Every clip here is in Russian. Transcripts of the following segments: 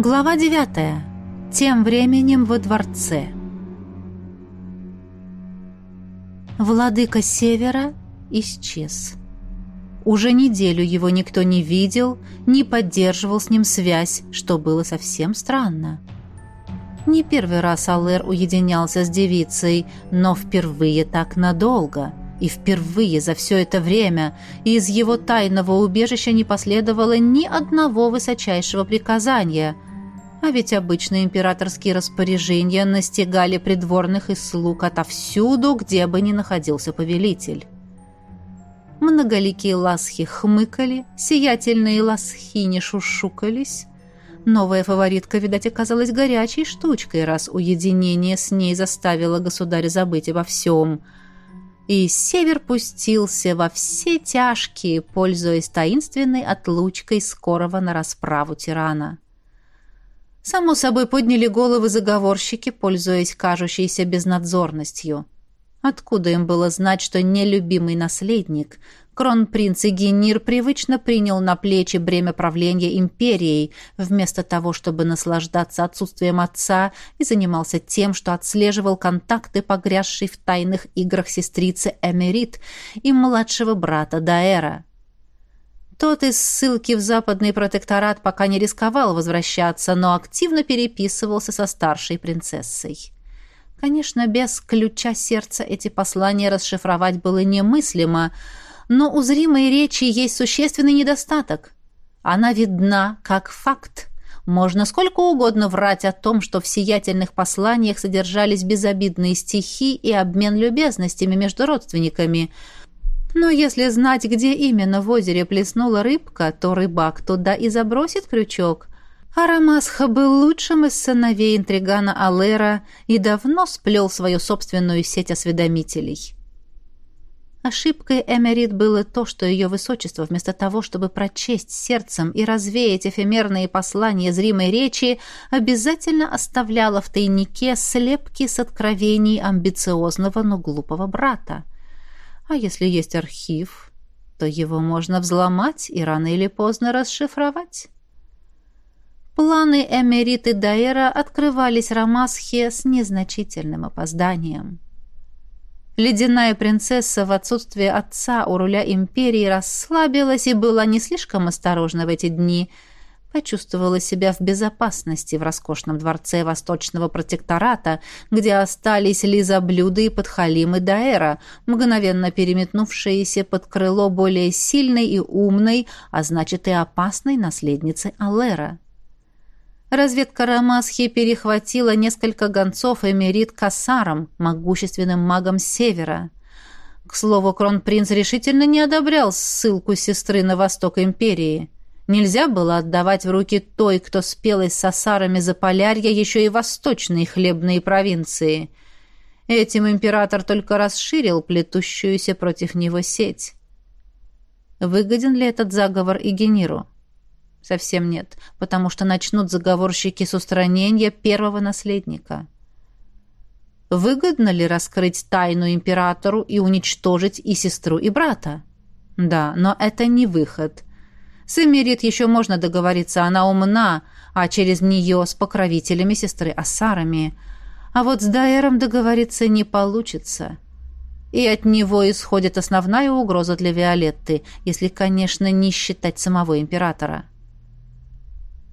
Глава девятая. Тем временем во дворце. Владыка Севера исчез. Уже неделю его никто не видел, не поддерживал с ним связь, что было совсем странно. Не первый раз Алэр уединялся с девицей, но впервые так надолго. И впервые за все это время из его тайного убежища не последовало ни одного высочайшего приказания – а ведь обычные императорские распоряжения настигали придворных и слуг отовсюду, где бы ни находился повелитель. Многоликие ласхи хмыкали, сиятельные ласхи не шушукались. Новая фаворитка, видать, оказалась горячей штучкой, раз уединение с ней заставило государя забыть обо всем. И север пустился во все тяжкие, пользуясь таинственной отлучкой скорого на расправу тирана. Само собой подняли головы заговорщики, пользуясь кажущейся безнадзорностью. Откуда им было знать, что нелюбимый наследник, кронпринц Игенир, привычно принял на плечи бремя правления империей, вместо того, чтобы наслаждаться отсутствием отца, и занимался тем, что отслеживал контакты погрязшей в тайных играх сестрицы Эмерит и младшего брата Даэра. Тот из ссылки в западный протекторат пока не рисковал возвращаться, но активно переписывался со старшей принцессой. Конечно, без ключа сердца эти послания расшифровать было немыслимо, но у зримой речи есть существенный недостаток. Она видна как факт. Можно сколько угодно врать о том, что в сиятельных посланиях содержались безобидные стихи и обмен любезностями между родственниками – но если знать, где именно в озере плеснула рыбка, то рыбак туда и забросит крючок. Арамасха был лучшим из сыновей интригана Алера и давно сплел свою собственную сеть осведомителей. Ошибкой Эмерит было то, что ее высочество, вместо того, чтобы прочесть сердцем и развеять эфемерные послания зримой речи, обязательно оставляло в тайнике слепки с откровений амбициозного, но глупого брата. А если есть архив, то его можно взломать и рано или поздно расшифровать. Планы Эмериты Дайера открывались Рамасхе с незначительным опозданием. Ледяная принцесса в отсутствие отца у руля империи расслабилась и была не слишком осторожна в эти дни – почувствовала себя в безопасности в роскошном дворце Восточного протектората, где остались Лиза Блюда и подхалимы Даэра, мгновенно переметнувшиеся под крыло более сильной и умной, а значит и опасной наследницы Аллера. Разведка Рамасхи перехватила несколько гонцов Эмерит Кассаром, могущественным магом Севера. К слову, кронпринц решительно не одобрял ссылку сестры на восток империи – Нельзя было отдавать в руки той, кто спелась с осарами Заполярья, еще и восточные хлебные провинции. Этим император только расширил плетущуюся против него сеть. Выгоден ли этот заговор и Гениру? Совсем нет, потому что начнут заговорщики с устранения первого наследника. Выгодно ли раскрыть тайну императору и уничтожить и сестру, и брата? Да, но это не выход – с Эмирит еще можно договориться, она умна, а через нее с покровителями сестры Асарами. А вот с Дайером договориться не получится. И от него исходит основная угроза для Виолетты, если, конечно, не считать самого императора.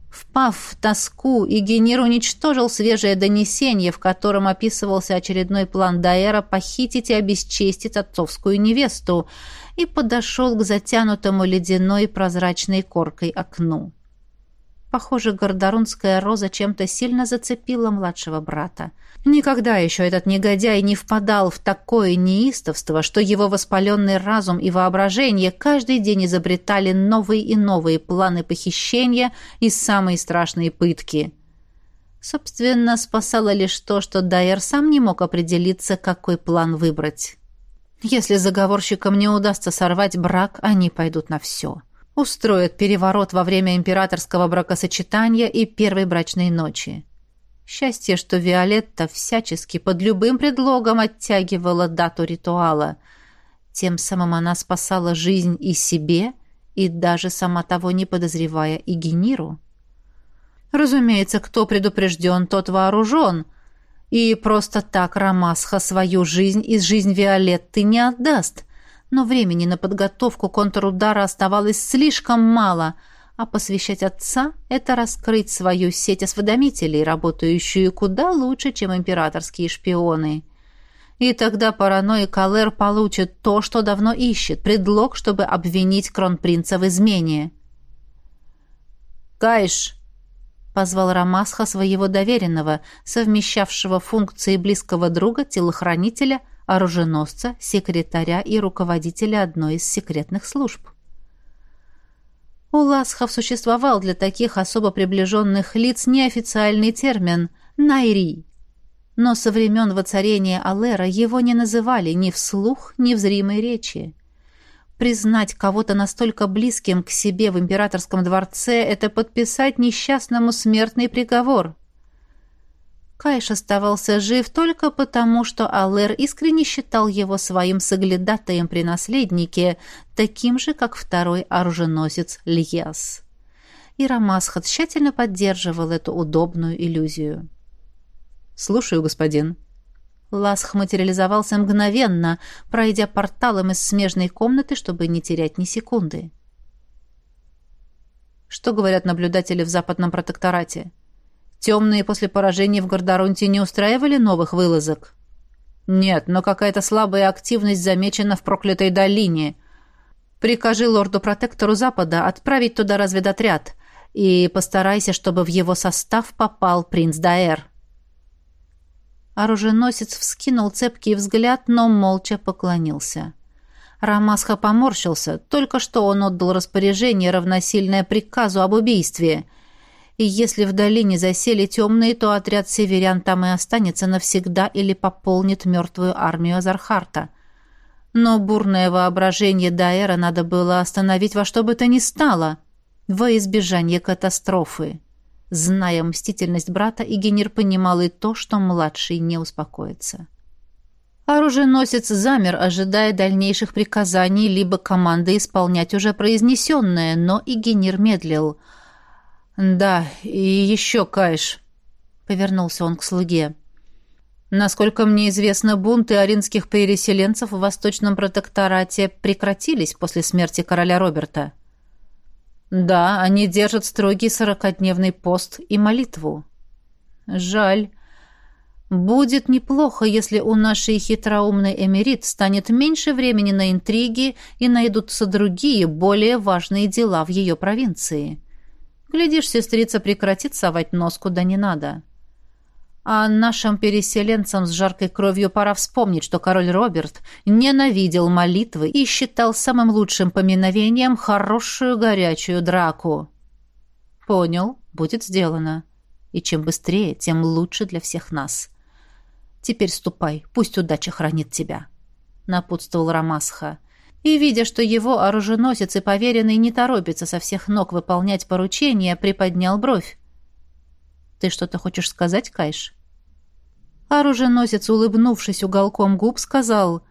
Впав в тоску, Игенир уничтожил свежее донесение, в котором описывался очередной план Дайера похитить и обесчестить отцовскую невесту, и подошел к затянутому ледяной прозрачной коркой окну. Похоже, гордорунская роза чем-то сильно зацепила младшего брата. Никогда еще этот негодяй не впадал в такое неистовство, что его воспаленный разум и воображение каждый день изобретали новые и новые планы похищения и самые страшные пытки. Собственно, спасало лишь то, что Дайер сам не мог определиться, какой план выбрать. Если заговорщикам не удастся сорвать брак, они пойдут на все. Устроят переворот во время императорского бракосочетания и первой брачной ночи. Счастье, что Виолетта всячески под любым предлогом оттягивала дату ритуала. Тем самым она спасала жизнь и себе, и даже сама того не подозревая, и Гениру. Разумеется, кто предупрежден, тот вооружен. И просто так Рамасха свою жизнь и жизнь Виолетты не отдаст. Но времени на подготовку контрудара оставалось слишком мало, а посвящать отца — это раскрыть свою сеть осведомителей, работающую куда лучше, чем императорские шпионы. И тогда параноик Алэр получит то, что давно ищет, предлог, чтобы обвинить кронпринца в измене. «Кайш!» — позвал Рамасха своего доверенного, совмещавшего функции близкого друга, телохранителя, оруженосца, секретаря и руководителя одной из секретных служб. У ласхов существовал для таких особо приближенных лиц неофициальный термин «найри», но со времен воцарения Алера его не называли ни вслух, ни в зримой речи. Признать кого-то настолько близким к себе в императорском дворце — это подписать несчастному смертный приговор. Кайш оставался жив только потому, что Алэр искренне считал его своим соглядатаем при наследнике, таким же, как второй оруженосец Льяс. И Рамасха тщательно поддерживал эту удобную иллюзию. «Слушаю, господин». Ласх материализовался мгновенно, пройдя порталом из смежной комнаты, чтобы не терять ни секунды. Что говорят наблюдатели в западном протекторате? Темные после поражения в Гордоронте не устраивали новых вылазок? Нет, но какая-то слабая активность замечена в проклятой долине. Прикажи лорду-протектору Запада отправить туда разведотряд и постарайся, чтобы в его состав попал принц Даэр. Оруженосец вскинул цепкий взгляд, но молча поклонился. Рамасха поморщился. Только что он отдал распоряжение, равносильное приказу об убийстве. И если в долине засели темные, то отряд северян там и останется навсегда или пополнит мертвую армию Азархарта. Но бурное воображение Дайера надо было остановить во что бы то ни стало, во избежание катастрофы. Зная мстительность брата, Игенир понимал и то, что младший не успокоится. Оруженосец замер, ожидая дальнейших приказаний, либо команды исполнять уже произнесенное, но Игенир медлил. «Да, и еще, Кайш», — повернулся он к слуге. «Насколько мне известно, бунты аринских переселенцев в Восточном протекторате прекратились после смерти короля Роберта». Да, они держат строгий сорокодневный пост и молитву. Жаль. Будет неплохо, если у нашей хитроумной эмирит станет меньше времени на интриги и найдутся другие, более важные дела в ее провинции. Глядишь, сестрица прекратит совать нос куда не надо. — а нашим переселенцам с жаркой кровью пора вспомнить, что король Роберт ненавидел молитвы и считал самым лучшим поминовением хорошую горячую драку. Понял, будет сделано. И чем быстрее, тем лучше для всех нас. Теперь ступай, пусть удача хранит тебя, напутствовал Рамасха. И, видя, что его оруженосец и поверенный не торопится со всех ног выполнять поручения, приподнял бровь. «Ты что-то хочешь сказать, Кайш?» Оруженосец, улыбнувшись уголком губ, сказал...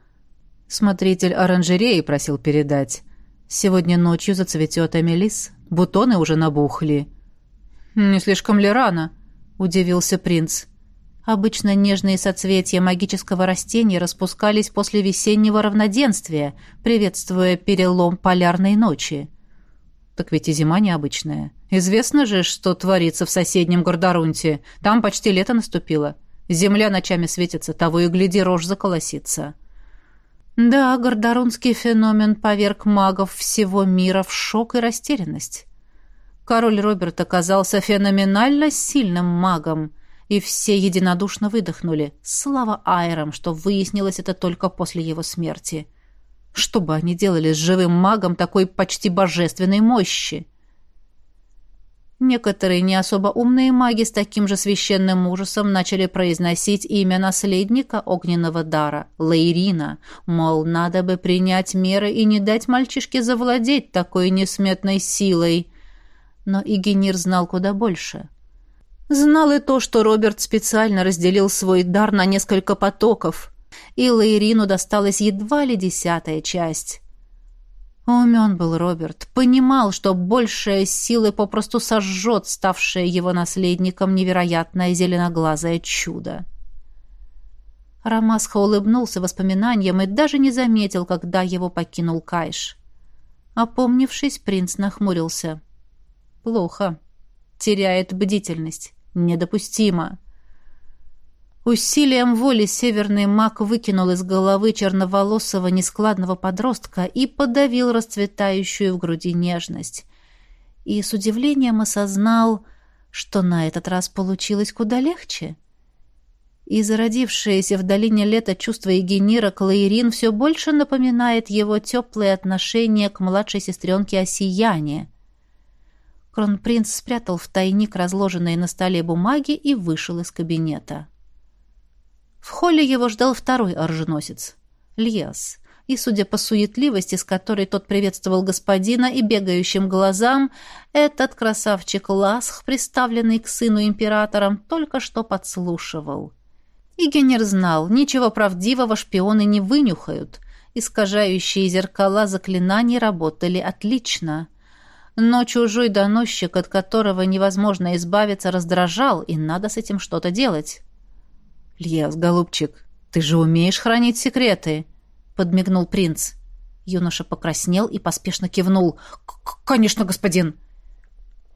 Смотритель оранжереи просил передать. Сегодня ночью зацветет Эмилис. Бутоны уже набухли. «Не слишком ли рано?» — удивился принц. Обычно нежные соцветия магического растения распускались после весеннего равноденствия, приветствуя перелом полярной ночи. Так ведь и зима необычная. Известно же, что творится в соседнем Гордорунте. Там почти лето наступило. Земля ночами светится, того и гляди, рожь заколосится. Да, гордорунский феномен поверг магов всего мира в шок и растерянность. Король Роберт оказался феноменально сильным магом, и все единодушно выдохнули. Слава Айрам, что выяснилось это только после его смерти. Что бы они делали с живым магом такой почти божественной мощи? Некоторые не особо умные маги с таким же священным ужасом начали произносить имя наследника огненного дара, Лейрина, мол, надо бы принять меры и не дать мальчишке завладеть такой несметной силой. Но Игенир знал куда больше. Знал и то, что Роберт специально разделил свой дар на несколько потоков, и Лейрину досталась едва ли десятая часть. Умен был Роберт, понимал, что большая сила попросту сожжет ставшее его наследником невероятное зеленоглазое чудо. Рамасха улыбнулся воспоминаниям и даже не заметил, когда его покинул Кайш. Опомнившись, принц нахмурился. «Плохо. Теряет бдительность. Недопустимо». Усилием воли северный маг выкинул из головы черноволосого нескладного подростка и подавил расцветающую в груди нежность. И с удивлением осознал, что на этот раз получилось куда легче. И зародившееся в долине лета чувство Егенира Клаирин все больше напоминает его теплые отношения к младшей сестренке Осияне. Кронпринц спрятал в тайник разложенные на столе бумаги и вышел из кабинета. В холле его ждал второй оруженосец — Льяс. И, судя по суетливости, с которой тот приветствовал господина и бегающим глазам, этот красавчик Ласх, приставленный к сыну императором, только что подслушивал. Игенер знал, ничего правдивого шпионы не вынюхают. Искажающие зеркала заклинаний работали отлично. Но чужой доносчик, от которого невозможно избавиться, раздражал, и надо с этим что-то делать. «Льяс, голубчик, ты же умеешь хранить секреты?» — подмигнул принц. Юноша покраснел и поспешно кивнул. «Конечно, господин!»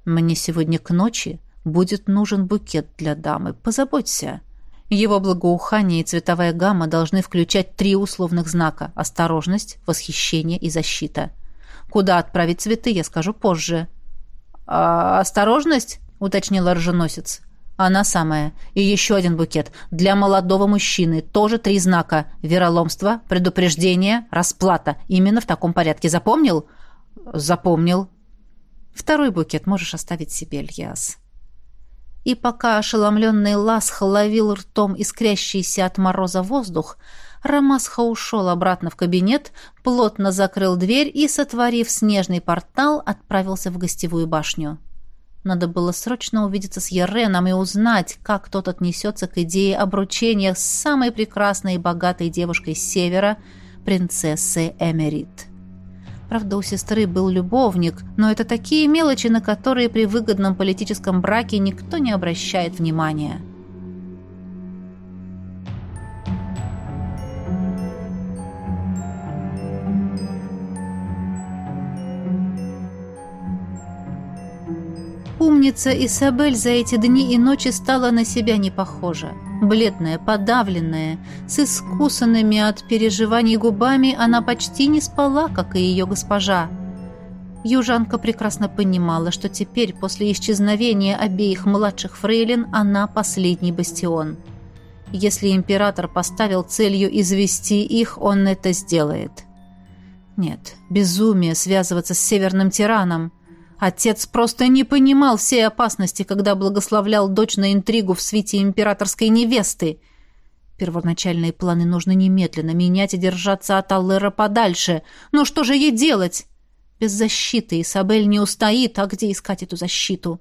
«Мне сегодня к ночи будет нужен букет для дамы. Позаботься». Его благоухание и цветовая гамма должны включать три условных знака – осторожность, восхищение и защита. Куда отправить цветы, я скажу позже. «А осторожность?» – уточнил оруженосец. Она самая. И еще один букет. Для молодого мужчины. Тоже три знака. Вероломство, предупреждение, расплата. Именно в таком порядке. Запомнил? Запомнил. Второй букет можешь оставить себе, Ильяс. И пока ошеломленный Ласх ловил ртом искрящийся от мороза воздух, Рамасха ушел обратно в кабинет, плотно закрыл дверь и, сотворив снежный портал, отправился в гостевую башню. Надо было срочно увидеться с Ереном и узнать, как тот отнесется к идее обручения с самой прекрасной и богатой девушкой севера, принцессой Эмерит. Правда, у сестры был любовник, но это такие мелочи, на которые при выгодном политическом браке никто не обращает внимания. Умница Исабель за эти дни и ночи стала на себя не похожа. Бледная, подавленная, с искусанными от переживаний губами, она почти не спала, как и ее госпожа. Южанка прекрасно понимала, что теперь, после исчезновения обеих младших фрейлин, она последний бастион. Если император поставил целью извести их, он это сделает. Нет, безумие связываться с северным тираном – Отец просто не понимал всей опасности, когда благословлял дочь на интригу в свите императорской невесты. Первоначальные планы нужно немедленно менять и держаться от Аллера подальше. Но что же ей делать? Без защиты Исабель не устоит, а где искать эту защиту?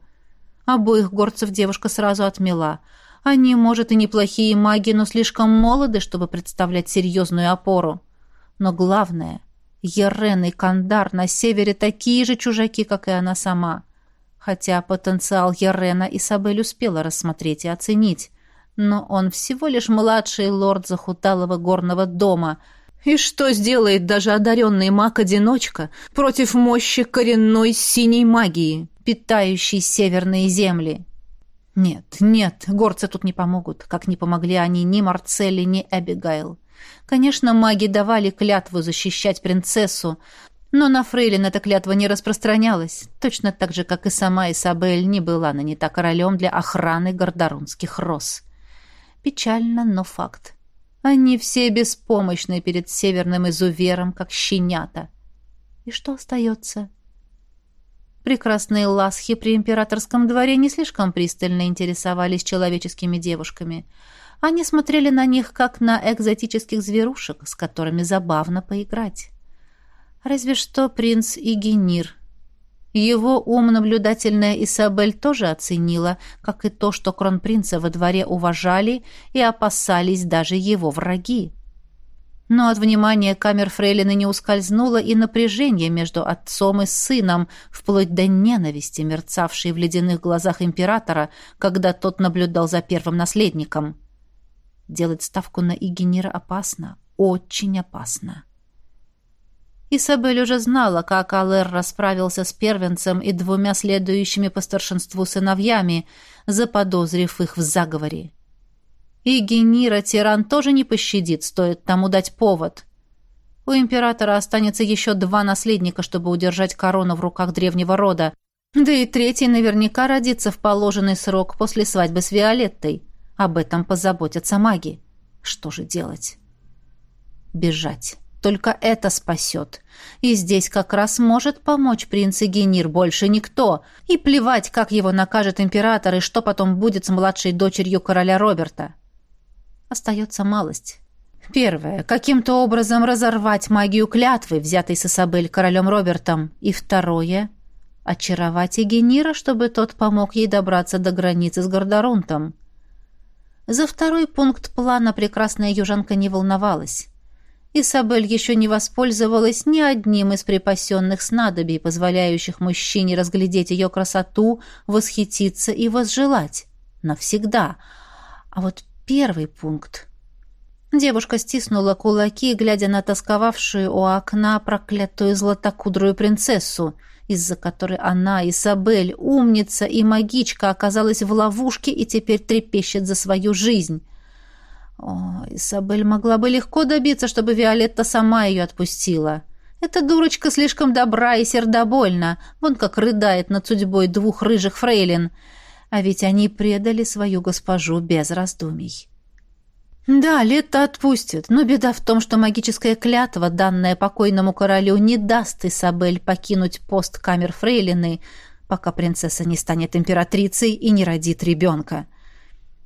Обоих горцев девушка сразу отмела. Они, может, и неплохие маги, но слишком молоды, чтобы представлять серьезную опору. Но главное, Ерен и Кандар на севере такие же чужаки, как и она сама. Хотя потенциал Ерена Исабель успела рассмотреть и оценить. Но он всего лишь младший лорд захуталого горного дома. И что сделает даже одаренный маг-одиночка против мощи коренной синей магии, питающей северные земли? Нет, нет, горцы тут не помогут, как не помогли они ни Марцелли, ни Эбигайл. Конечно, маги давали клятву защищать принцессу, но на Фрейлин эта клятва не распространялась, точно так же, как и сама Исабель не была нанята королем для охраны гордорунских роз. Печально, но факт. Они все беспомощны перед северным изувером, как щенята. И что остается? Прекрасные ласхи при императорском дворе не слишком пристально интересовались человеческими девушками — они смотрели на них, как на экзотических зверушек, с которыми забавно поиграть. Разве что принц Игенир. Его ум-наблюдательная Исабель тоже оценила, как и то, что кронпринца во дворе уважали и опасались даже его враги. Но от внимания камер Фрейлины не ускользнуло и напряжение между отцом и сыном, вплоть до ненависти, мерцавшей в ледяных глазах императора, когда тот наблюдал за первым наследником. Делать ставку на Игенира опасно, очень опасно. Исабель уже знала, как Алэр расправился с первенцем и двумя следующими по старшинству сыновьями, заподозрив их в заговоре. И Генира тиран тоже не пощадит, стоит тому дать повод. У императора останется еще два наследника, чтобы удержать корону в руках древнего рода. Да и третий наверняка родится в положенный срок после свадьбы с Виолеттой. Об этом позаботятся маги. Что же делать? Бежать. Только это спасет. И здесь как раз может помочь принц Генир больше никто. И плевать, как его накажет император и что потом будет с младшей дочерью короля Роберта. Остается малость. Первое. Каким-то образом разорвать магию клятвы, взятой с Исабель королем Робертом. И второе. Очаровать Егенира, чтобы тот помог ей добраться до границы с Гордорунтом. За второй пункт плана прекрасная южанка не волновалась. Исабель еще не воспользовалась ни одним из припасенных снадобий, позволяющих мужчине разглядеть ее красоту, восхититься и возжелать. Навсегда. А вот первый пункт. Девушка стиснула кулаки, глядя на тосковавшую у окна проклятую златокудрую принцессу, из-за которой она, Исабель, умница и магичка, оказалась в ловушке и теперь трепещет за свою жизнь. О, Исабель могла бы легко добиться, чтобы Виолетта сама ее отпустила. Эта дурочка слишком добра и сердобольна, вон как рыдает над судьбой двух рыжих фрейлин — а ведь они предали свою госпожу без раздумий. Да, лето отпустят, но беда в том, что магическая клятва, данная покойному королю, не даст Исабель покинуть пост камер фрейлины, пока принцесса не станет императрицей и не родит ребенка.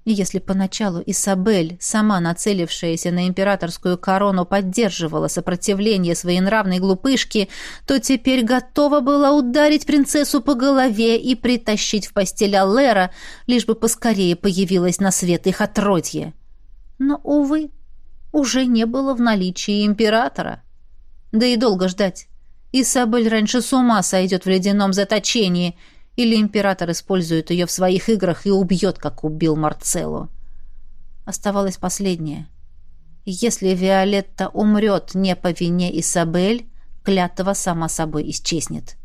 И если поначалу Исабель, сама нацелившаяся на императорскую корону, поддерживала сопротивление своей нравной глупышки, то теперь готова была ударить принцессу по голове и притащить в постель Аллера, лишь бы поскорее появилась на свет их отродье. Но, увы, уже не было в наличии императора. Да и долго ждать. Исабель раньше с ума сойдет в ледяном заточении — или император использует ее в своих играх и убьет, как убил Марцелло. Оставалось последнее. Если Виолетта умрет не по вине Исабель, клятва сама собой исчезнет.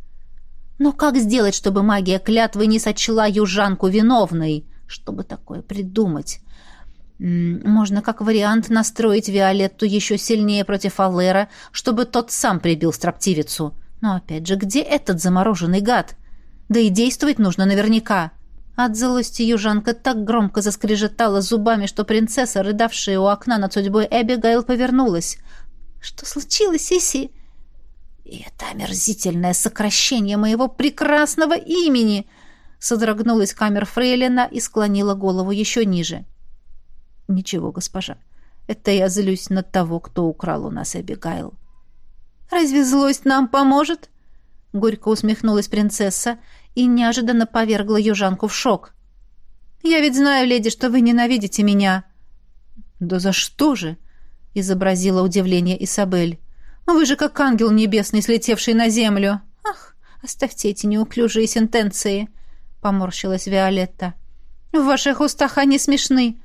Но как сделать, чтобы магия клятвы не сочла южанку виновной? Чтобы такое придумать? Можно как вариант настроить Виолетту еще сильнее против Аллера, чтобы тот сам прибил строптивицу. Но опять же, где этот замороженный гад? Да и действовать нужно наверняка. От злости южанка так громко заскрежетала зубами, что принцесса, рыдавшая у окна над судьбой Эбигейл, повернулась. «Что случилось, Сиси?» «И это омерзительное сокращение моего прекрасного имени!» Содрогнулась камер Фрейлина и склонила голову еще ниже. «Ничего, госпожа, это я злюсь на того, кто украл у нас Эбигейл». «Разве злость нам поможет?» Горько усмехнулась принцесса и неожиданно повергла южанку в шок. «Я ведь знаю, леди, что вы ненавидите меня». «Да за что же?» — изобразила удивление Исабель. «Вы же как ангел небесный, слетевший на землю». «Ах, оставьте эти неуклюжие сентенции», — поморщилась Виолетта. «В ваших устах они смешны.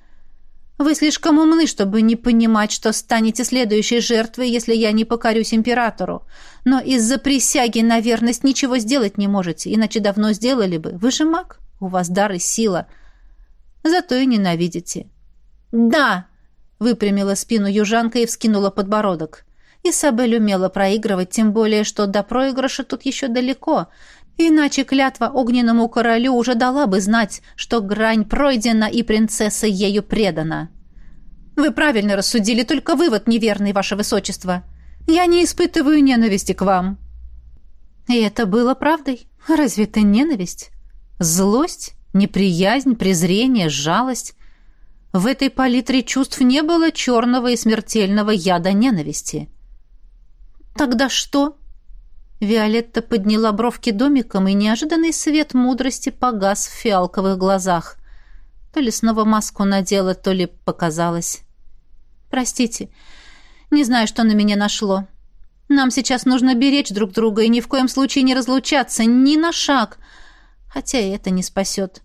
Вы слишком умны, чтобы не понимать, что станете следующей жертвой, если я не покорюсь императору. Но из-за присяги на верность ничего сделать не можете, иначе давно сделали бы. Вы же маг, у вас дар и сила. Зато и ненавидите». «Да!» — выпрямила спину южанка и вскинула подбородок. Исабель умела проигрывать, тем более, что до проигрыша тут еще далеко. Иначе клятва огненному королю уже дала бы знать, что грань пройдена и принцесса ею предана. Вы правильно рассудили, только вывод неверный, ваше высочество. Я не испытываю ненависти к вам. И это было правдой. Разве это ненависть? Злость, неприязнь, презрение, жалость. В этой палитре чувств не было черного и смертельного яда ненависти. Тогда что? Виолетта подняла бровки домиком, и неожиданный свет мудрости погас в фиалковых глазах. То ли снова маску надела, то ли показалось. «Простите, Не знаю, что на меня нашло. Нам сейчас нужно беречь друг друга и ни в коем случае не разлучаться, ни на шаг. Хотя и это не спасет.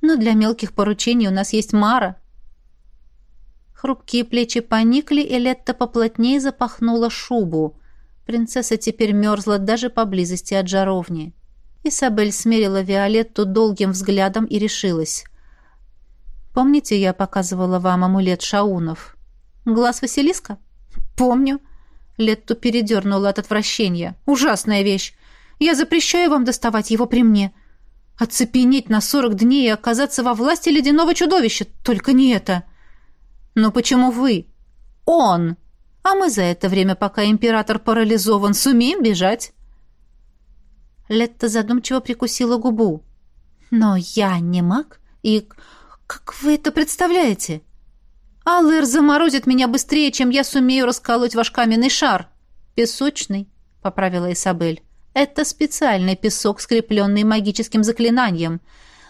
Но для мелких поручений у нас есть Мара. Хрупкие плечи поникли, и Летта поплотнее запахнула шубу. Принцесса теперь мерзла даже поблизости от жаровни. Исабель смерила Виолетту долгим взглядом и решилась. «Помните, я показывала вам амулет Шаунов? Глаз Василиска?» «Помню». Летту передернула от отвращения. «Ужасная вещь! Я запрещаю вам доставать его при мне. Оцепенеть на сорок дней и оказаться во власти ледяного чудовища. Только не это!» «Но почему вы?» «Он!» «А мы за это время, пока император парализован, сумеем бежать?» Летта задумчиво прикусила губу. «Но я не маг, и как вы это представляете?» Аллер заморозит меня быстрее, чем я сумею расколоть ваш каменный шар. Песочный, поправила Исабель. Это специальный песок, скрепленный магическим заклинанием.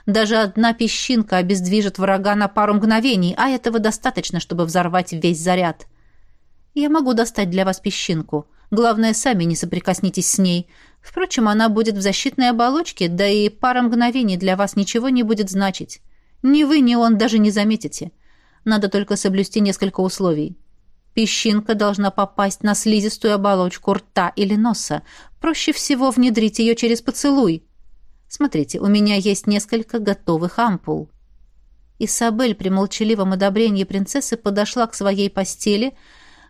Даже одна песчинка обездвижит врага на пару мгновений, а этого достаточно, чтобы взорвать весь заряд. Я могу достать для вас песчинку. Главное, сами не соприкоснитесь с ней. Впрочем, она будет в защитной оболочке, да и пара мгновений для вас ничего не будет значить. Ни вы, ни он даже не заметите. Надо только соблюсти несколько условий. Песчинка должна попасть на слизистую оболочку рта или носа. Проще всего внедрить ее через поцелуй. Смотрите, у меня есть несколько готовых ампул. Исабель при молчаливом одобрении принцессы подошла к своей постели,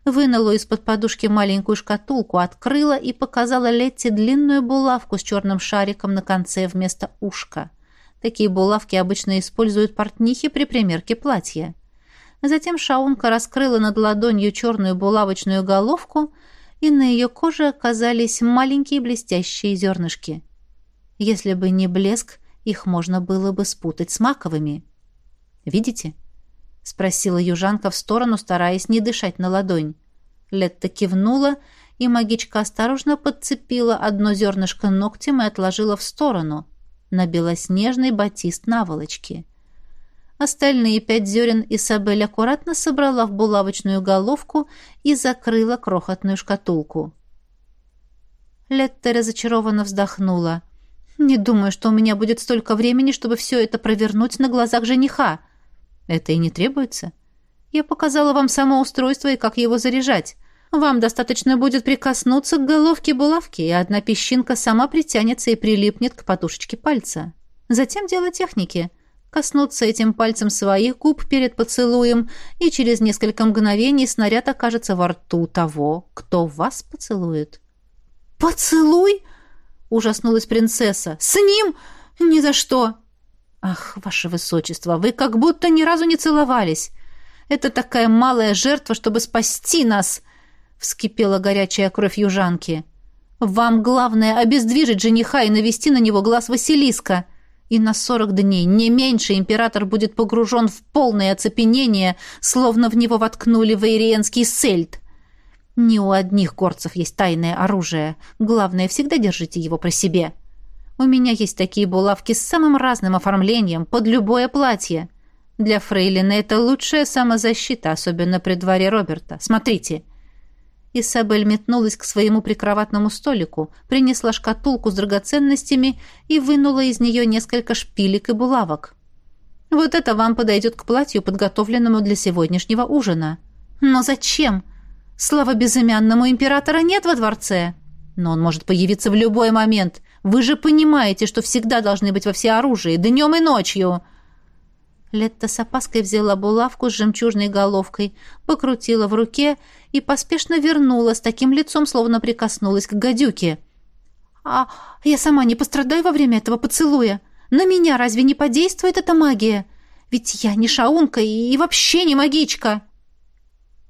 вынула из-под подушки маленькую шкатулку, открыла и показала Летти длинную булавку с черным шариком на конце вместо ушка. Такие булавки обычно используют портнихи при примерке платья. Затем шаунка раскрыла над ладонью черную булавочную головку, и на ее коже оказались маленькие блестящие зернышки. Если бы не блеск, их можно было бы спутать с маковыми. «Видите?» — спросила южанка в сторону, стараясь не дышать на ладонь. Летта кивнула, и магичка осторожно подцепила одно зернышко ногтем и отложила в сторону, на белоснежный батист наволочки — Остальные пять зерен Исабель аккуратно собрала в булавочную головку и закрыла крохотную шкатулку. Летта разочарованно вздохнула. «Не думаю, что у меня будет столько времени, чтобы все это провернуть на глазах жениха. Это и не требуется. Я показала вам само устройство и как его заряжать. Вам достаточно будет прикоснуться к головке булавки, и одна песчинка сама притянется и прилипнет к подушечке пальца. Затем дело техники коснуться этим пальцем своих губ перед поцелуем, и через несколько мгновений снаряд окажется во рту того, кто вас поцелует. «Поцелуй?» — ужаснулась принцесса. «С ним? Ни за что!» «Ах, ваше высочество, вы как будто ни разу не целовались. Это такая малая жертва, чтобы спасти нас!» — вскипела горячая кровь южанки. «Вам главное обездвижить жениха и навести на него глаз Василиска!» И на сорок дней, не меньше, император будет погружен в полное оцепенение, словно в него воткнули вейриенский сельд. Не у одних горцев есть тайное оружие. Главное, всегда держите его при себе. У меня есть такие булавки с самым разным оформлением, под любое платье. Для фрейлины это лучшая самозащита, особенно при дворе Роберта. Смотрите». Исабель метнулась к своему прикроватному столику, принесла шкатулку с драгоценностями и вынула из нее несколько шпилек и булавок. «Вот это вам подойдет к платью, подготовленному для сегодняшнего ужина». «Но зачем? Слава безымянному императора нет во дворце!» «Но он может появиться в любой момент. Вы же понимаете, что всегда должны быть во всеоружии, днем и ночью!» Летта с опаской взяла булавку с жемчужной головкой, покрутила в руке и поспешно вернула с таким лицом, словно прикоснулась к гадюке. «А я сама не пострадаю во время этого поцелуя? На меня разве не подействует эта магия? Ведь я не шаунка и вообще не магичка!»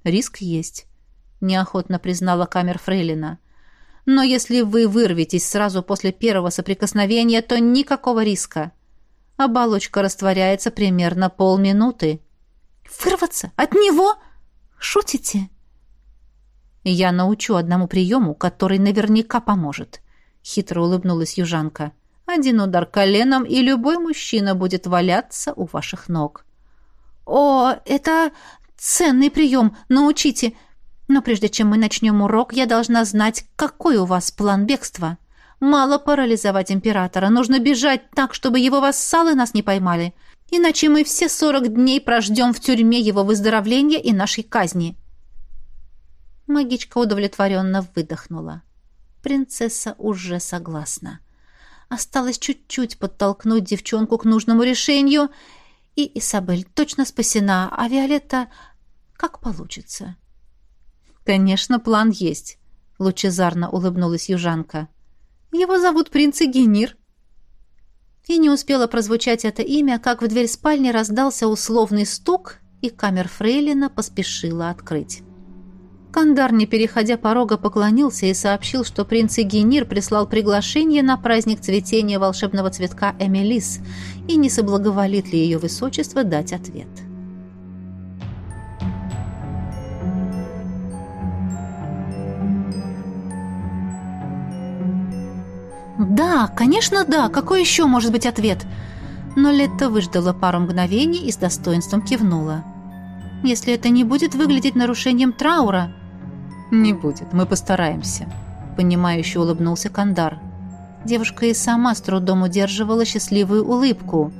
«Риск есть», — неохотно признала камер Фрейлина. «Но если вы вырветесь сразу после первого соприкосновения, то никакого риска. Оболочка растворяется примерно полминуты». «Вырваться? От него? Шутите?» Я научу одному приему, который наверняка поможет. Хитро улыбнулась южанка. Один удар коленом, и любой мужчина будет валяться у ваших ног. О, это ценный прием. Научите. Но прежде чем мы начнем урок, я должна знать, какой у вас план бегства. Мало парализовать императора, нужно бежать так, чтобы его вассалы нас не поймали. Иначе мы все сорок дней прождем в тюрьме его выздоровления и нашей казни». Магичка удовлетворенно выдохнула. Принцесса уже согласна. Осталось чуть-чуть подтолкнуть девчонку к нужному решению, и Исабель точно спасена, а Виолетта как получится. «Конечно, план есть», — лучезарно улыбнулась южанка. «Его зовут принц Игенир». И не успело прозвучать это имя, как в дверь спальни раздался условный стук, и камер Фрейлина поспешила открыть. Кандар, не переходя порога, поклонился и сообщил, что принц Игенир прислал приглашение на праздник цветения волшебного цветка Эмилис и не соблаговолит ли ее высочество дать ответ. «Да, конечно, да. Какой еще может быть ответ?» Но Летта выждала пару мгновений и с достоинством кивнула. «Если это не будет выглядеть нарушением траура...» «Не будет, мы постараемся», — понимающе улыбнулся Кандар. Девушка и сама с трудом удерживала счастливую улыбку.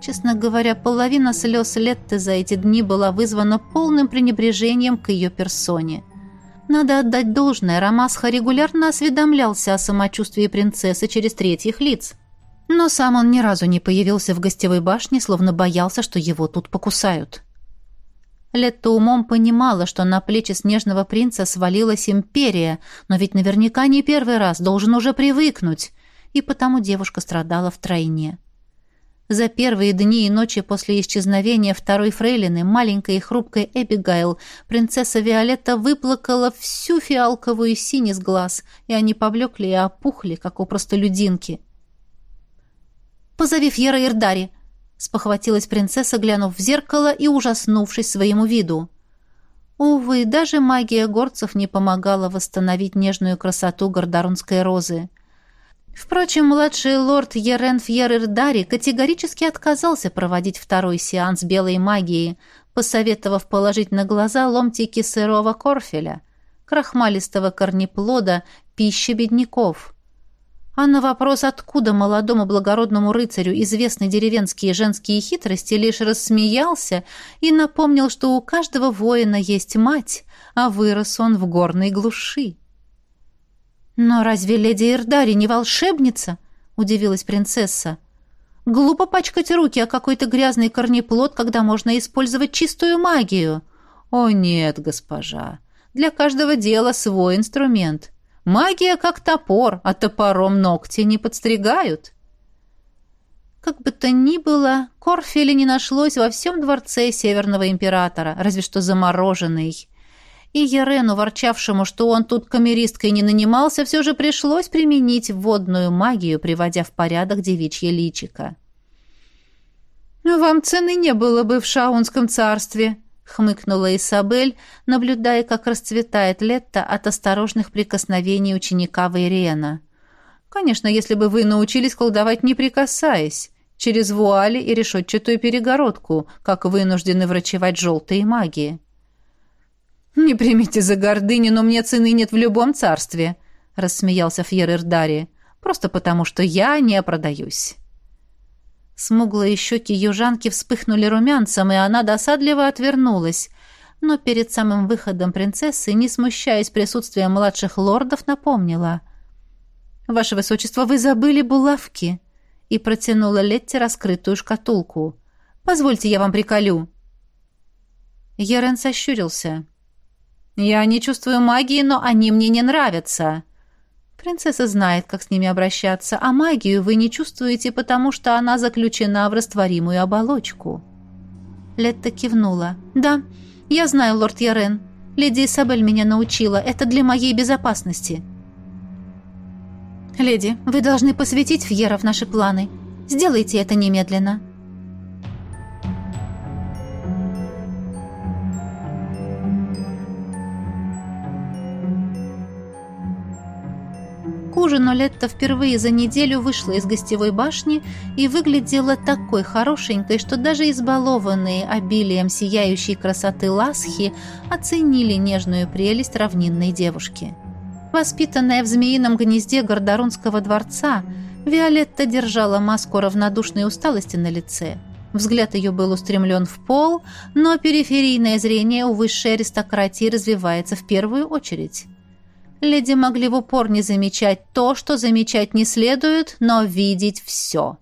Честно говоря, половина слез Летты за эти дни была вызвана полным пренебрежением к ее персоне. Надо отдать должное, Рамасха регулярно осведомлялся о самочувствии принцессы через третьих лиц. Но сам он ни разу не появился в гостевой башне, словно боялся, что его тут покусают. Летта умом понимала, что на плечи снежного принца свалилась империя, но ведь наверняка не первый раз должен уже привыкнуть, и потому девушка страдала втройне. За первые дни и ночи после исчезновения второй фрейлины, маленькой и хрупкой Эбигайл, принцесса Виолетта выплакала всю фиалковую синь из глаз, и они поблекли и опухли, как у простолюдинки. «Позови Фьера Ирдари!» спохватилась принцесса, глянув в зеркало и ужаснувшись своему виду. Увы, даже магия горцев не помогала восстановить нежную красоту гордорунской розы. Впрочем, младший лорд Ерен Фьерердари категорически отказался проводить второй сеанс белой магии, посоветовав положить на глаза ломтики сырого корфеля, крахмалистого корнеплода, пищи бедняков — а на вопрос, откуда молодому благородному рыцарю известны деревенские женские хитрости, лишь рассмеялся и напомнил, что у каждого воина есть мать, а вырос он в горной глуши. «Но разве леди Ирдари не волшебница?» — удивилась принцесса. «Глупо пачкать руки о какой-то грязный корнеплод, когда можно использовать чистую магию». «О нет, госпожа, для каждого дела свой инструмент». Магия как топор, а топором ногти не подстригают. Как бы то ни было, Корфеля не нашлось во всем дворце Северного Императора, разве что замороженный. И Ерену, ворчавшему, что он тут камеристкой не нанимался, все же пришлось применить водную магию, приводя в порядок девичье личико. «Вам цены не было бы в Шаунском царстве», хмыкнула Исабель, наблюдая, как расцветает Летта от осторожных прикосновений ученика Вейриена. «Конечно, если бы вы научились колдовать, не прикасаясь, через вуали и решетчатую перегородку, как вынуждены врачевать желтые маги». «Не примите за гордыню, но мне цены нет в любом царстве», — рассмеялся Фьер Ирдари, «просто потому что я не продаюсь». Смуглые щеки южанки вспыхнули румянцем, и она досадливо отвернулась. Но перед самым выходом принцессы, не смущаясь присутствия младших лордов, напомнила. «Ваше высочество, вы забыли булавки!» и протянула Летте раскрытую шкатулку. «Позвольте, я вам приколю». Ерен сощурился. «Я не чувствую магии, но они мне не нравятся». Принцесса знает, как с ними обращаться, а магию вы не чувствуете, потому что она заключена в растворимую оболочку». Летта кивнула. «Да, я знаю, лорд Ярен. Леди Исабель меня научила. Это для моей безопасности». «Леди, вы должны посвятить Фьера в наши планы. Сделайте это немедленно». Ужину Летта впервые за неделю вышла из гостевой башни и выглядела такой хорошенькой, что даже избалованные обилием сияющей красоты ласхи оценили нежную прелесть равнинной девушки. Воспитанная в змеином гнезде Гордорунского дворца, Виолетта держала маску равнодушной усталости на лице. Взгляд ее был устремлен в пол, но периферийное зрение у высшей аристократии развивается в первую очередь. Леди могли в упор не замечать то, что замечать не следует, но видеть все.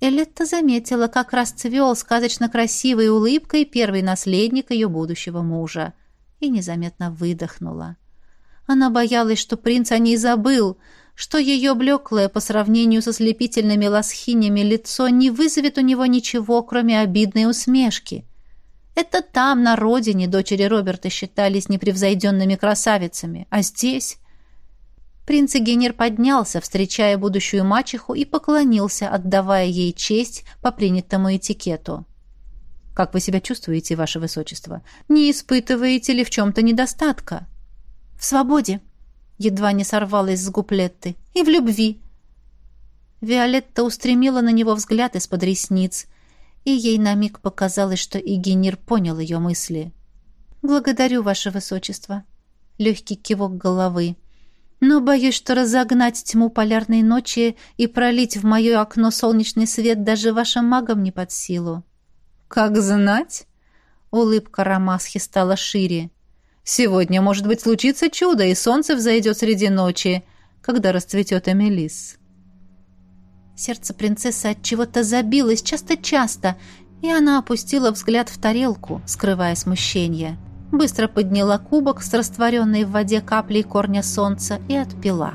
Элетта заметила, как расцвел сказочно красивой улыбкой первый наследник ее будущего мужа, и незаметно выдохнула. Она боялась, что принц о ней забыл, что ее блеклое по сравнению со слепительными ласхинями лицо не вызовет у него ничего, кроме обидной усмешки. Это там, на родине, дочери Роберта считались непревзойденными красавицами, а здесь... Принц Эгенер поднялся, встречая будущую мачеху, и поклонился, отдавая ей честь по принятому этикету. «Как вы себя чувствуете, ваше высочество? Не испытываете ли в чем-то недостатка?» «В свободе», — едва не сорвалась с гуплетты, — «и в любви». Виолетта устремила на него взгляд из-под ресниц — и ей на миг показалось, что Игенир понял ее мысли. «Благодарю, ваше высочество». Легкий кивок головы. «Но боюсь, что разогнать тьму полярной ночи и пролить в мое окно солнечный свет даже вашим магам не под силу». «Как знать?» Улыбка Рамасхи стала шире. «Сегодня, может быть, случится чудо, и солнце взойдет среди ночи, когда расцветет Эмилис». Сердце принцессы от чего-то забилось часто-часто, и она опустила взгляд в тарелку, скрывая смущение. Быстро подняла кубок с растворенной в воде каплей корня солнца и отпила.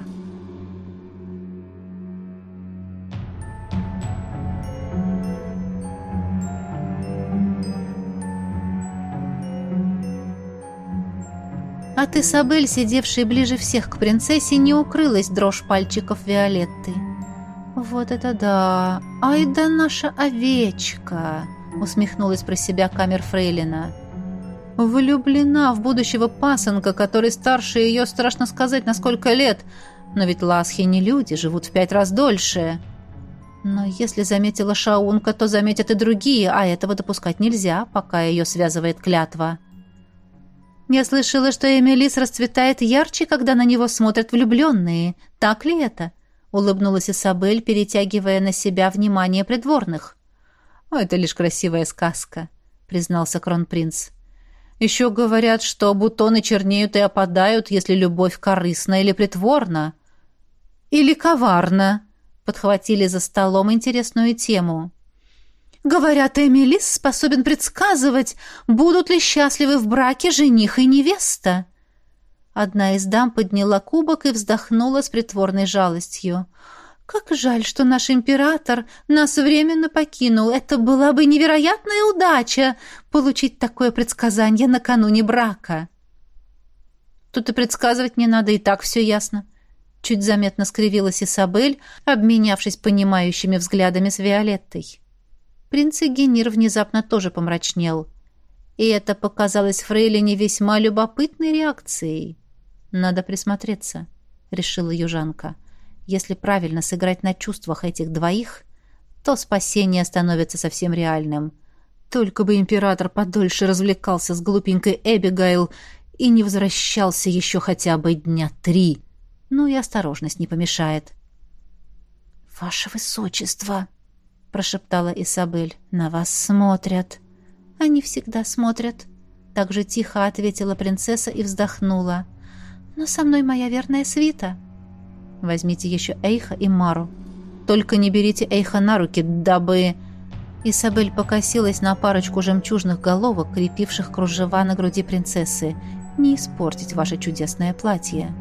От Исабель, сидевшей ближе всех к принцессе, не укрылась дрожь пальчиков Виолетты. «Вот это да! Ай да наша овечка!» усмехнулась про себя камер Фрейлина. «Влюблена в будущего пасынка, который старше ее, страшно сказать, на сколько лет. Но ведь ласхи не люди, живут в пять раз дольше. Но если заметила Шаунка, то заметят и другие, а этого допускать нельзя, пока ее связывает клятва». «Я слышала, что Эмилис расцветает ярче, когда на него смотрят влюбленные. Так ли это?» Улыбнулась Исабель, перетягивая на себя внимание придворных. «О, это лишь красивая сказка», — признался кронпринц. «Еще говорят, что бутоны чернеют и опадают, если любовь корыстна или притворна». «Или коварна», — подхватили за столом интересную тему. «Говорят, Эмилис способен предсказывать, будут ли счастливы в браке жених и невеста», Одна из дам подняла кубок и вздохнула с притворной жалостью. «Как жаль, что наш император нас временно покинул. Это была бы невероятная удача получить такое предсказание накануне брака». «Тут и предсказывать не надо, и так все ясно». Чуть заметно скривилась Исабель, обменявшись понимающими взглядами с Виолеттой. Принц Генир внезапно тоже помрачнел. И это показалось Фрейлине весьма любопытной реакцией. «Надо присмотреться», — решила южанка. «Если правильно сыграть на чувствах этих двоих, то спасение становится совсем реальным. Только бы император подольше развлекался с глупенькой Эбигайл и не возвращался еще хотя бы дня три. Ну и осторожность не помешает». «Ваше высочество», — прошептала Исабель, — «на вас смотрят». «Они всегда смотрят», — так же тихо ответила принцесса и вздохнула. Но со мной моя верная свита. Возьмите еще Эйха и Мару. Только не берите Эйха на руки, дабы...» Исабель покосилась на парочку жемчужных головок, крепивших кружева на груди принцессы. «Не испортить ваше чудесное платье».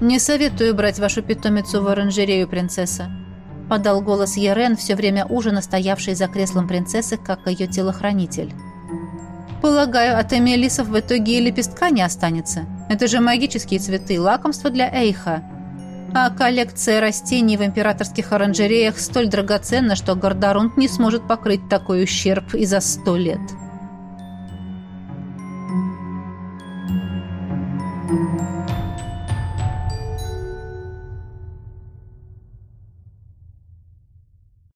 «Не советую брать вашу питомицу в оранжерею, принцесса», — подал голос Ерен, все время ужина стоявший за креслом принцессы, как ее телохранитель. Полагаю, от эмиелисов в итоге и лепестка не останется. Это же магические цветы, лакомство для эйха. А коллекция растений в императорских оранжереях столь драгоценна, что Гордорунд не сможет покрыть такой ущерб и за сто лет. Thank you.